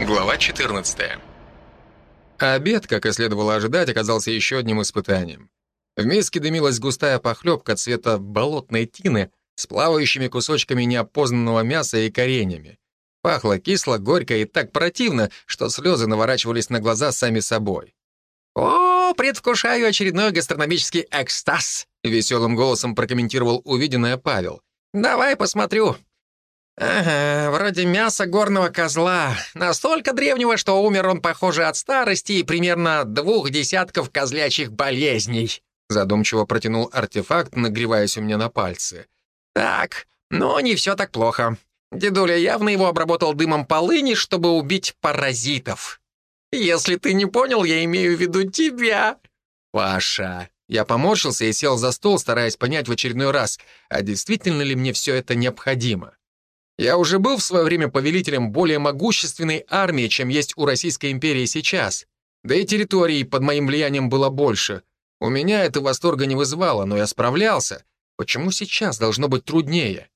Глава 14. Обед, как и следовало ожидать, оказался еще одним испытанием. В миске дымилась густая похлебка цвета болотной тины с плавающими кусочками неопознанного мяса и коренями. Пахло кисло, горько и так противно, что слезы наворачивались на глаза сами собой. «О, предвкушаю очередной гастрономический экстаз!» — веселым голосом прокомментировал увиденное Павел. «Давай посмотрю. Ага, вроде мяса горного козла. Настолько древнего, что умер он, похоже, от старости и примерно двух десятков козлячьих болезней». Задумчиво протянул артефакт, нагреваясь у меня на пальцы. «Так, но не все так плохо. Дедуля явно его обработал дымом полыни, чтобы убить паразитов. Если ты не понял, я имею в виду тебя». «Паша». Я поморщился и сел за стол, стараясь понять в очередной раз, а действительно ли мне все это необходимо. Я уже был в свое время повелителем более могущественной армии, чем есть у Российской империи сейчас. Да и территорий под моим влиянием было больше. У меня это восторга не вызывало, но я справлялся. Почему сейчас должно быть труднее?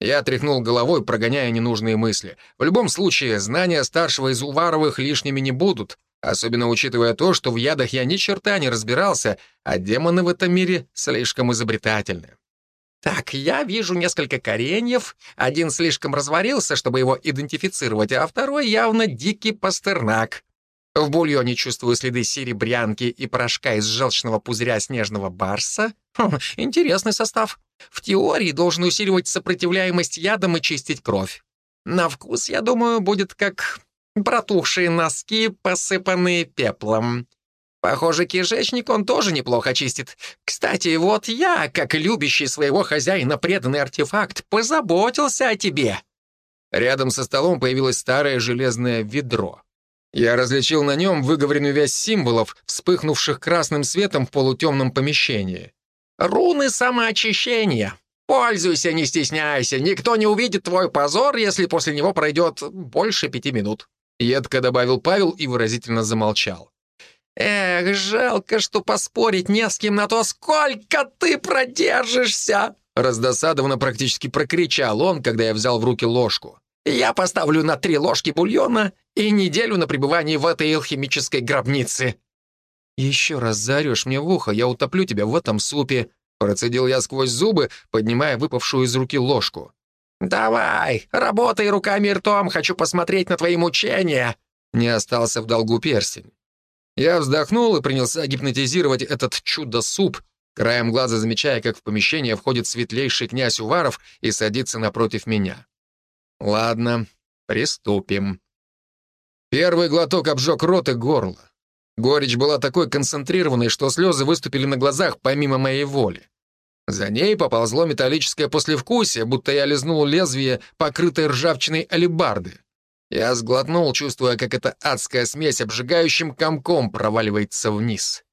Я тряхнул головой, прогоняя ненужные мысли. В любом случае, знания старшего из Уваровых лишними не будут, особенно учитывая то, что в ядах я ни черта не разбирался, а демоны в этом мире слишком изобретательны. «Так, я вижу несколько кореньев. Один слишком разварился, чтобы его идентифицировать, а второй явно дикий пастернак. В бульоне чувствую следы серебрянки и порошка из желчного пузыря снежного барса. Хм, интересный состав. В теории должен усиливать сопротивляемость ядам и чистить кровь. На вкус, я думаю, будет как протухшие носки, посыпанные пеплом. Похоже, кишечник он тоже неплохо чистит. Кстати, вот я, как любящий своего хозяина преданный артефакт, позаботился о тебе». Рядом со столом появилось старое железное ведро. Я различил на нем выговоренную вязь символов, вспыхнувших красным светом в полутемном помещении. «Руны самоочищения. Пользуйся, не стесняйся. Никто не увидит твой позор, если после него пройдет больше пяти минут». Едко добавил Павел и выразительно замолчал. «Эх, жалко, что поспорить не с кем на то, сколько ты продержишься!» Раздосадованно практически прокричал он, когда я взял в руки ложку. «Я поставлю на три ложки бульона и неделю на пребывание в этой алхимической гробнице». «Еще раз заорешь мне в ухо, я утоплю тебя в этом супе», процедил я сквозь зубы, поднимая выпавшую из руки ложку. «Давай, работай руками и ртом, хочу посмотреть на твои мучения!» Не остался в долгу перстень. Я вздохнул и принялся гипнотизировать этот чудо-суп, краем глаза замечая, как в помещение входит светлейший князь Уваров и садится напротив меня. Ладно, приступим. Первый глоток обжег рот и горло. Горечь была такой концентрированной, что слезы выступили на глазах помимо моей воли. За ней поползло металлическое послевкусие, будто я лизнул лезвие, покрытое ржавчиной алебарды. Я сглотнул, чувствуя, как эта адская смесь обжигающим комком проваливается вниз.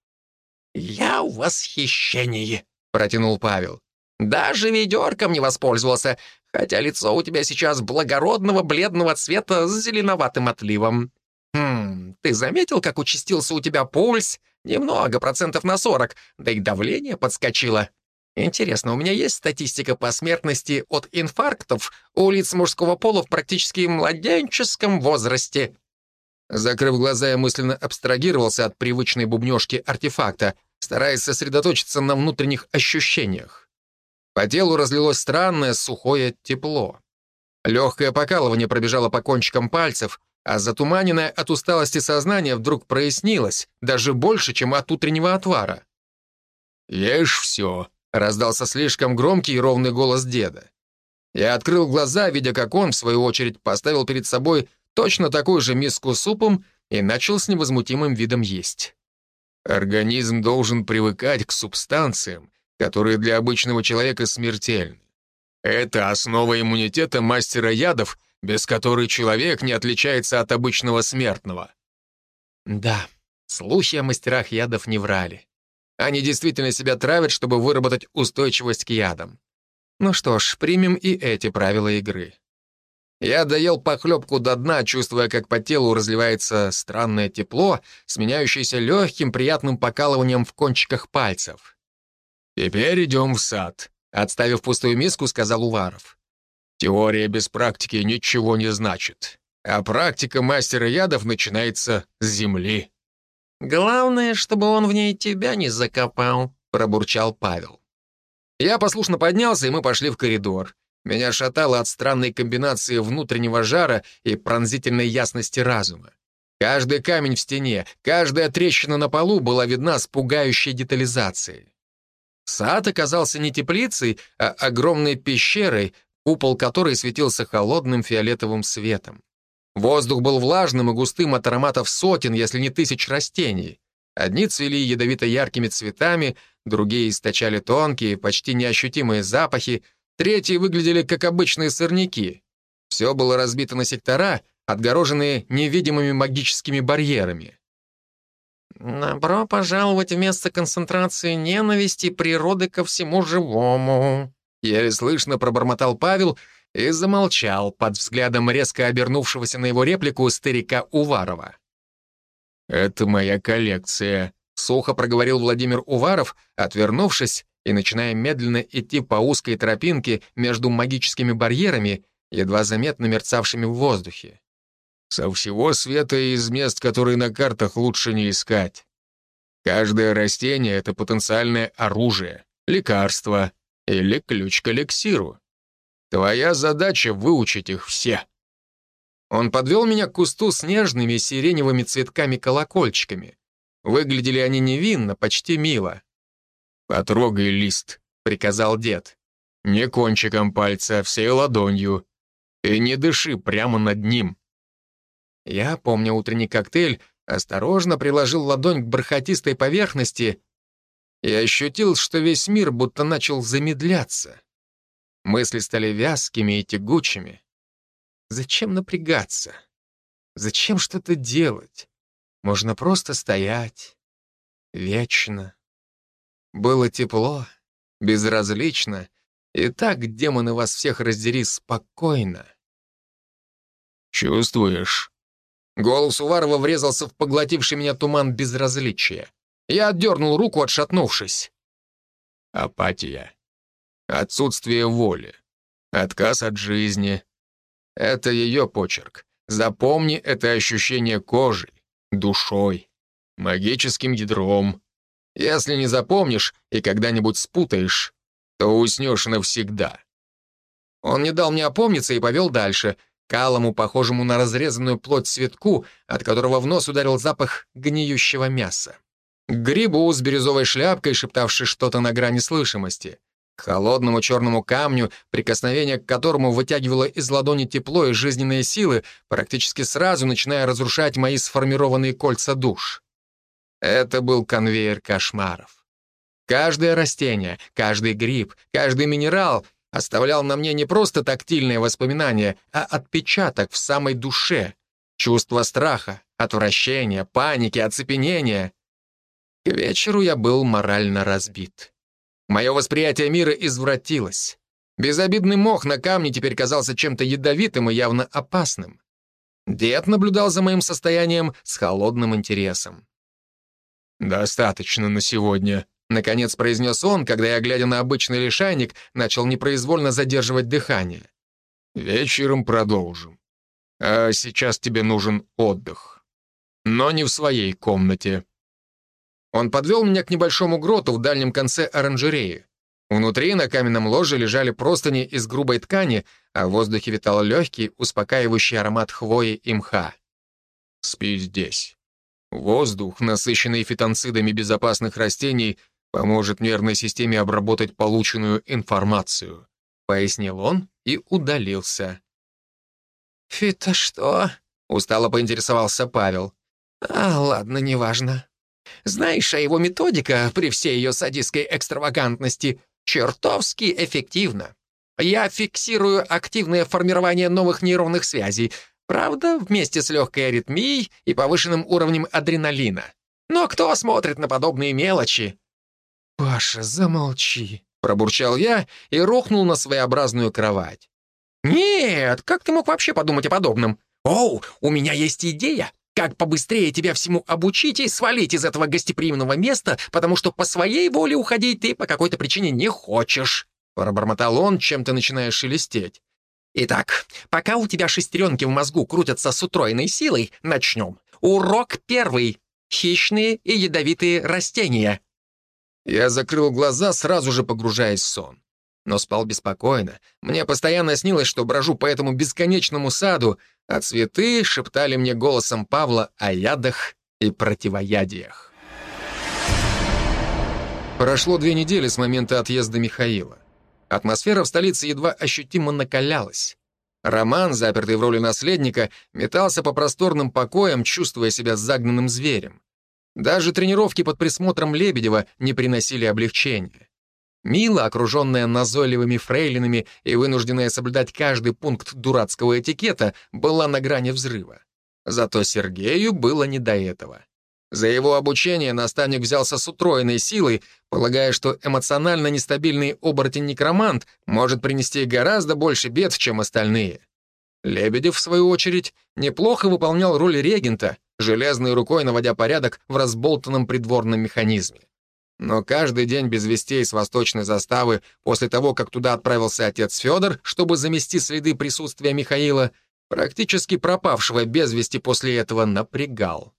«Я в восхищении», — протянул Павел. «Даже ведерком не воспользовался, хотя лицо у тебя сейчас благородного бледного цвета с зеленоватым отливом. Хм, ты заметил, как участился у тебя пульс? Немного, процентов на сорок, да и давление подскочило. Интересно, у меня есть статистика по смертности от инфарктов у лиц мужского пола в практически младенческом возрасте?» Закрыв глаза, я мысленно абстрагировался от привычной бубнёжки артефакта, стараясь сосредоточиться на внутренних ощущениях. По телу разлилось странное сухое тепло. Легкое покалывание пробежало по кончикам пальцев, а затуманенное от усталости сознание вдруг прояснилось, даже больше, чем от утреннего отвара. «Ешь все», Раздался слишком громкий и ровный голос деда. Я открыл глаза, видя, как он, в свою очередь, поставил перед собой точно такую же миску супом и начал с невозмутимым видом есть. Организм должен привыкать к субстанциям, которые для обычного человека смертельны. Это основа иммунитета мастера ядов, без которой человек не отличается от обычного смертного. Да, слухи о мастерах ядов не врали. Они действительно себя травят, чтобы выработать устойчивость к ядам. Ну что ж, примем и эти правила игры. Я доел похлебку до дна, чувствуя, как по телу разливается странное тепло, сменяющееся легким приятным покалыванием в кончиках пальцев. «Теперь идем в сад», — отставив пустую миску, сказал Уваров. «Теория без практики ничего не значит. а практика мастера ядов начинается с земли. «Главное, чтобы он в ней тебя не закопал», — пробурчал Павел. Я послушно поднялся, и мы пошли в коридор. Меня шатало от странной комбинации внутреннего жара и пронзительной ясности разума. Каждый камень в стене, каждая трещина на полу была видна с пугающей детализацией. Сад оказался не теплицей, а огромной пещерой, купол которой светился холодным фиолетовым светом. Воздух был влажным и густым от ароматов сотен, если не тысяч растений. Одни цвели ядовито-яркими цветами, другие источали тонкие, почти неощутимые запахи, третьи выглядели как обычные сорняки. Все было разбито на сектора, отгороженные невидимыми магическими барьерами. «Добро пожаловать в место концентрации ненависти природы ко всему живому», еле слышно пробормотал Павел и замолчал под взглядом резко обернувшегося на его реплику старика Уварова. «Это моя коллекция», — сухо проговорил Владимир Уваров, отвернувшись и начиная медленно идти по узкой тропинке между магическими барьерами, едва заметно мерцавшими в воздухе. «Со всего света и из мест, которые на картах лучше не искать. Каждое растение — это потенциальное оружие, лекарство или ключ к эликсиру. Твоя задача — выучить их все». Он подвел меня к кусту с нежными сиреневыми цветками-колокольчиками. Выглядели они невинно, почти мило. «Потрогай лист», — приказал дед. «Не кончиком пальца, а всей ладонью. И не дыши прямо над ним». Я, помня утренний коктейль, осторожно приложил ладонь к бархатистой поверхности и ощутил, что весь мир будто начал замедляться. Мысли стали вязкими и тягучими. Зачем напрягаться? Зачем что-то делать? Можно просто стоять. Вечно. Было тепло, безразлично, и так, демоны вас всех раздери, спокойно. «Чувствуешь?» Голос Уварова врезался в поглотивший меня туман безразличия. Я отдернул руку, отшатнувшись. Апатия. Отсутствие воли. Отказ от жизни. Это ее почерк. Запомни это ощущение кожей, душой, магическим ядром. Если не запомнишь и когда-нибудь спутаешь, то уснешь навсегда. Он не дал мне опомниться и повел дальше, к алому, похожему на разрезанную плоть цветку, от которого в нос ударил запах гниющего мяса. К грибу с бирюзовой шляпкой, шептавшей что-то на грани слышимости к холодному черному камню, прикосновение к которому вытягивало из ладони тепло и жизненные силы, практически сразу начиная разрушать мои сформированные кольца душ. Это был конвейер кошмаров. Каждое растение, каждый гриб, каждый минерал оставлял на мне не просто тактильные воспоминания, а отпечаток в самой душе, чувство страха, отвращения, паники, оцепенения. К вечеру я был морально разбит. Мое восприятие мира извратилось. Безобидный мох на камне теперь казался чем-то ядовитым и явно опасным. Дед наблюдал за моим состоянием с холодным интересом. «Достаточно на сегодня», — наконец произнес он, когда я, глядя на обычный лишайник, начал непроизвольно задерживать дыхание. «Вечером продолжим. А сейчас тебе нужен отдых. Но не в своей комнате». Он подвел меня к небольшому гроту в дальнем конце оранжереи. Внутри на каменном ложе лежали простыни из грубой ткани, а в воздухе витал легкий, успокаивающий аромат хвои и мха. «Спи здесь. Воздух, насыщенный фитонцидами безопасных растений, поможет нервной системе обработать полученную информацию», — пояснил он и удалился. «Фита что?» — устало поинтересовался Павел. «А, ладно, неважно. Знаешь, а его методика, при всей ее садистской экстравагантности, чертовски эффективна. Я фиксирую активное формирование новых нейронных связей, правда, вместе с легкой аритмией и повышенным уровнем адреналина. Но кто смотрит на подобные мелочи? «Паша, замолчи», — пробурчал я и рухнул на своеобразную кровать. «Нет, как ты мог вообще подумать о подобном? Оу, у меня есть идея. Как побыстрее тебя всему обучить и свалить из этого гостеприимного места, потому что по своей воле уходить ты по какой-то причине не хочешь». Пробормотал он, чем-то начиная шелестеть. Итак, пока у тебя шестеренки в мозгу крутятся с утроенной силой, начнем. Урок первый. Хищные и ядовитые растения. Я закрыл глаза, сразу же погружаясь в сон. Но спал беспокойно. Мне постоянно снилось, что брожу по этому бесконечному саду, а цветы шептали мне голосом Павла о ядах и противоядиях. Прошло две недели с момента отъезда Михаила. Атмосфера в столице едва ощутимо накалялась. Роман, запертый в роли наследника, метался по просторным покоям, чувствуя себя загнанным зверем. Даже тренировки под присмотром Лебедева не приносили облегчения. Мила, окруженная назойливыми фрейлинами и вынужденная соблюдать каждый пункт дурацкого этикета, была на грани взрыва. Зато Сергею было не до этого. За его обучение наставник взялся с утроенной силой, полагая, что эмоционально нестабильный оборотень-некромант может принести гораздо больше бед, чем остальные. Лебедев, в свою очередь, неплохо выполнял роль регента, железной рукой наводя порядок в разболтанном придворном механизме. Но каждый день без вестей с восточной заставы, после того, как туда отправился отец Федор, чтобы замести следы присутствия Михаила, практически пропавшего без вести после этого, напрягал.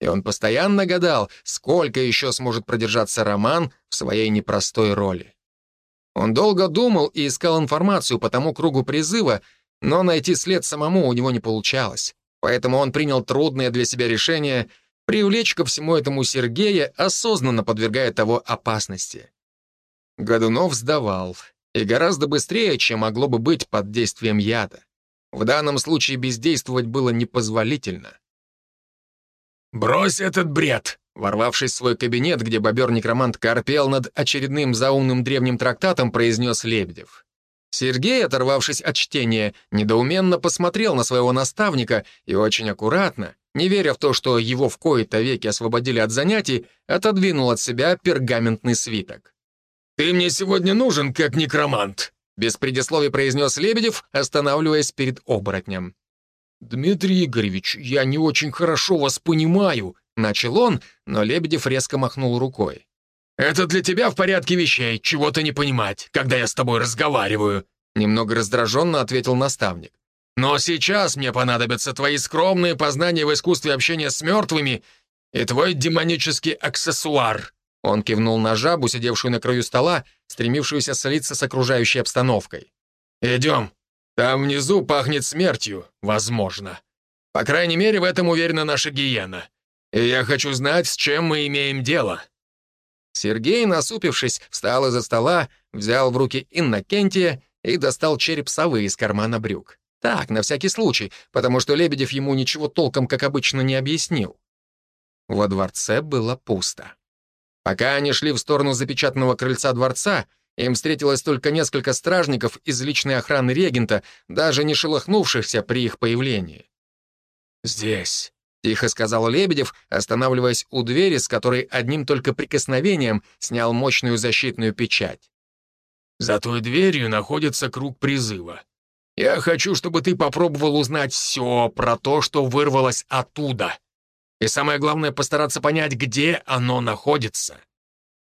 И он постоянно гадал, сколько еще сможет продержаться Роман в своей непростой роли. Он долго думал и искал информацию по тому кругу призыва, но найти след самому у него не получалось. Поэтому он принял трудное для себя решение привлечь ко всему этому Сергея, осознанно подвергая того опасности. Годунов сдавал, и гораздо быстрее, чем могло бы быть под действием яда. В данном случае бездействовать было непозволительно. «Брось этот бред!» Ворвавшись в свой кабинет, где бобер-некромант корпел над очередным заумным древним трактатом, произнес Лебедев. Сергей, оторвавшись от чтения, недоуменно посмотрел на своего наставника и очень аккуратно, не веря в то, что его в кои-то веки освободили от занятий, отодвинул от себя пергаментный свиток. «Ты мне сегодня нужен, как некромант», без предисловий произнес Лебедев, останавливаясь перед оборотнем. «Дмитрий Игоревич, я не очень хорошо вас понимаю», — начал он, но Лебедев резко махнул рукой. «Это для тебя в порядке вещей, чего-то не понимать, когда я с тобой разговариваю», немного раздраженно ответил наставник. «Но сейчас мне понадобятся твои скромные познания в искусстве общения с мертвыми и твой демонический аксессуар». Он кивнул на жабу, сидевшую на краю стола, стремившуюся солиться с окружающей обстановкой. «Идем. Там внизу пахнет смертью, возможно. По крайней мере, в этом уверена наша гиена. И я хочу знать, с чем мы имеем дело». Сергей, насупившись, встал из-за стола, взял в руки Иннокентия и достал череп совы из кармана брюк. Так, на всякий случай, потому что Лебедев ему ничего толком, как обычно, не объяснил. Во дворце было пусто. Пока они шли в сторону запечатанного крыльца дворца, им встретилось только несколько стражников из личной охраны регента, даже не шелохнувшихся при их появлении. «Здесь», — тихо сказал Лебедев, останавливаясь у двери, с которой одним только прикосновением снял мощную защитную печать. «За той дверью находится круг призыва. Я хочу, чтобы ты попробовал узнать все про то, что вырвалось оттуда. И самое главное, постараться понять, где оно находится.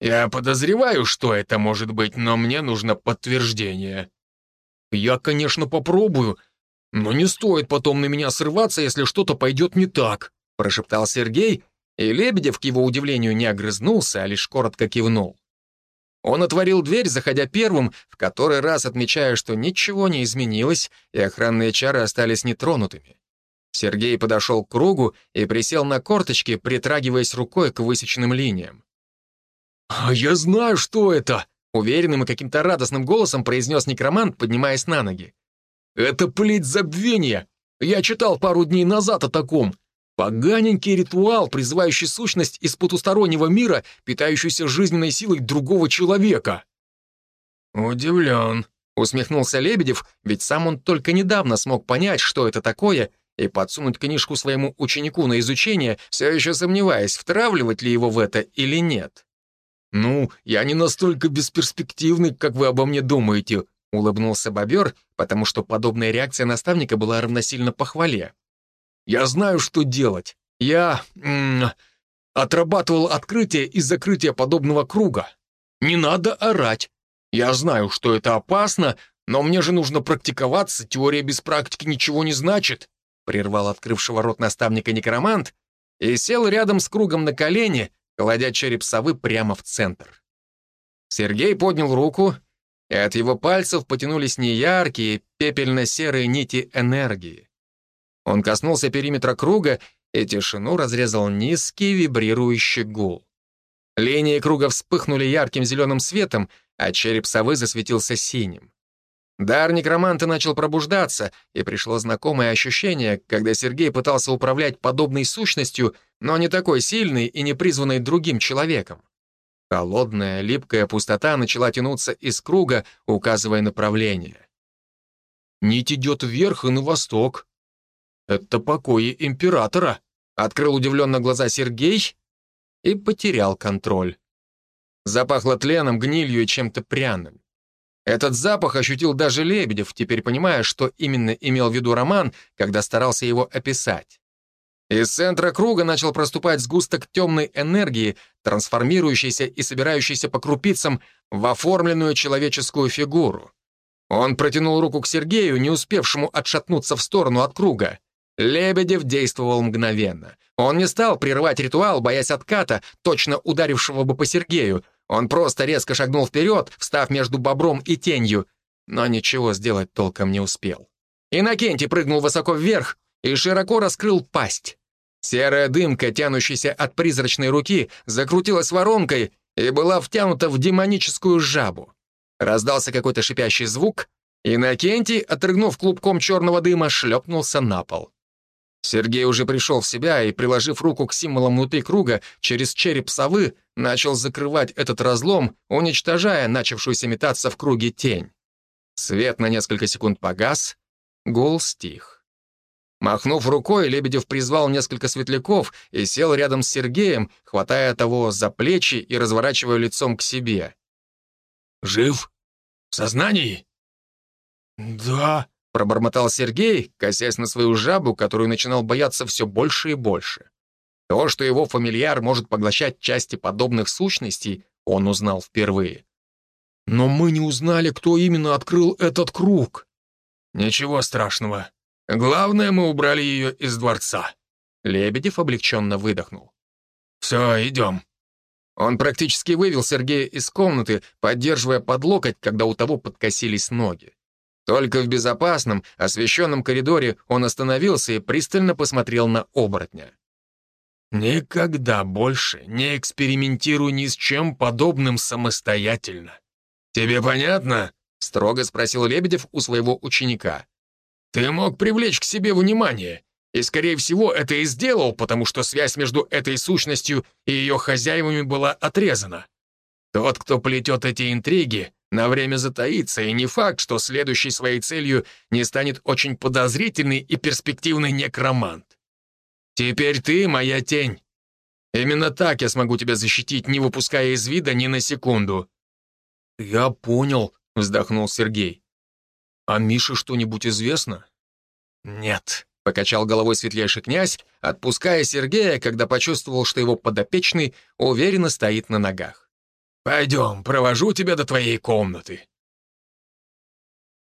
Я подозреваю, что это может быть, но мне нужно подтверждение». «Я, конечно, попробую», «Но не стоит потом на меня срываться, если что-то пойдет не так», прошептал Сергей, и Лебедев, к его удивлению, не огрызнулся, а лишь коротко кивнул. Он отворил дверь, заходя первым, в который раз отмечая, что ничего не изменилось, и охранные чары остались нетронутыми. Сергей подошел к кругу и присел на корточки, притрагиваясь рукой к высеченным линиям. «А я знаю, что это!» — уверенным и каким-то радостным голосом произнес некромант, поднимаясь на ноги. Это плеть забвения. Я читал пару дней назад о таком. Поганенький ритуал, призывающий сущность из потустороннего мира, питающуюся жизненной силой другого человека. «Удивлен», — усмехнулся Лебедев, ведь сам он только недавно смог понять, что это такое, и подсунуть книжку своему ученику на изучение, все еще сомневаясь, втравливать ли его в это или нет. «Ну, я не настолько бесперспективный, как вы обо мне думаете», Улыбнулся бобер, потому что подобная реакция наставника была равносильна похвале. «Я знаю, что делать. Я... М -м, отрабатывал открытие и закрытие подобного круга. Не надо орать. Я знаю, что это опасно, Но мне же нужно практиковаться, теория без практики ничего не значит», прервал открывшего рот наставника некромант и сел рядом с кругом на колени, кладя череп совы прямо в центр. Сергей поднял руку, и от его пальцев потянулись неяркие, пепельно-серые нити энергии. Он коснулся периметра круга, и тишину разрезал низкий вибрирующий гул. Линии круга вспыхнули ярким зеленым светом, а череп совы засветился синим. Дар некроманта начал пробуждаться, и пришло знакомое ощущение, когда Сергей пытался управлять подобной сущностью, но не такой сильной и не призванной другим человеком. Холодная, липкая пустота начала тянуться из круга, указывая направление. «Нить идет вверх и на восток. Это покои императора», — открыл удивленно глаза Сергей и потерял контроль. Запахло тленом, гнилью и чем-то пряным. Этот запах ощутил даже Лебедев, теперь понимая, что именно имел в виду Роман, когда старался его описать. Из центра круга начал проступать сгусток темной энергии, трансформирующийся и собирающийся по крупицам в оформленную человеческую фигуру. Он протянул руку к Сергею, не успевшему отшатнуться в сторону от круга. Лебедев действовал мгновенно. Он не стал прерывать ритуал, боясь отката, точно ударившего бы по Сергею. Он просто резко шагнул вперед, встав между бобром и тенью, но ничего сделать толком не успел. Иннокентий прыгнул высоко вверх и широко раскрыл пасть. Серая дымка, тянущаяся от призрачной руки, закрутилась воронкой и была втянута в демоническую жабу. Раздался какой-то шипящий звук, и Иннокентий, отрыгнув клубком черного дыма, шлепнулся на пол. Сергей уже пришел в себя и, приложив руку к символам внутри круга, через череп совы начал закрывать этот разлом, уничтожая начавшуюся метаться в круге тень. Свет на несколько секунд погас, гул стих. Махнув рукой, Лебедев призвал несколько светляков и сел рядом с Сергеем, хватая того за плечи и разворачивая лицом к себе. «Жив? В сознании?» «Да», пробормотал Сергей, косясь на свою жабу, которую начинал бояться все больше и больше. То, что его фамильяр может поглощать части подобных сущностей, он узнал впервые. «Но мы не узнали, кто именно открыл этот круг». «Ничего страшного. Главное, мы убрали ее из дворца». Лебедев облегченно выдохнул. «Все, идем». Он практически вывел Сергея из комнаты, поддерживая под локоть, когда у того подкосились ноги. Только в безопасном, освещенном коридоре он остановился и пристально посмотрел на оборотня. «Никогда больше не экспериментируй ни с чем подобным самостоятельно. Тебе понятно?» — строго спросил Лебедев у своего ученика. «Ты мог привлечь к себе внимание, и, скорее всего, это и сделал, потому что связь между этой сущностью и ее хозяевами была отрезана. Тот, кто плетет эти интриги, на время затаится, и не факт, что следующей своей целью не станет очень подозрительный и перспективный некромант. Теперь ты моя тень. Именно так я смогу тебя защитить, не выпуская из вида ни на секунду». «Я понял», — вздохнул Сергей. «А Мише что-нибудь известно?» «Нет», — покачал головой светлейший князь, отпуская Сергея, когда почувствовал, что его подопечный уверенно стоит на ногах. «Пойдем, провожу тебя до твоей комнаты».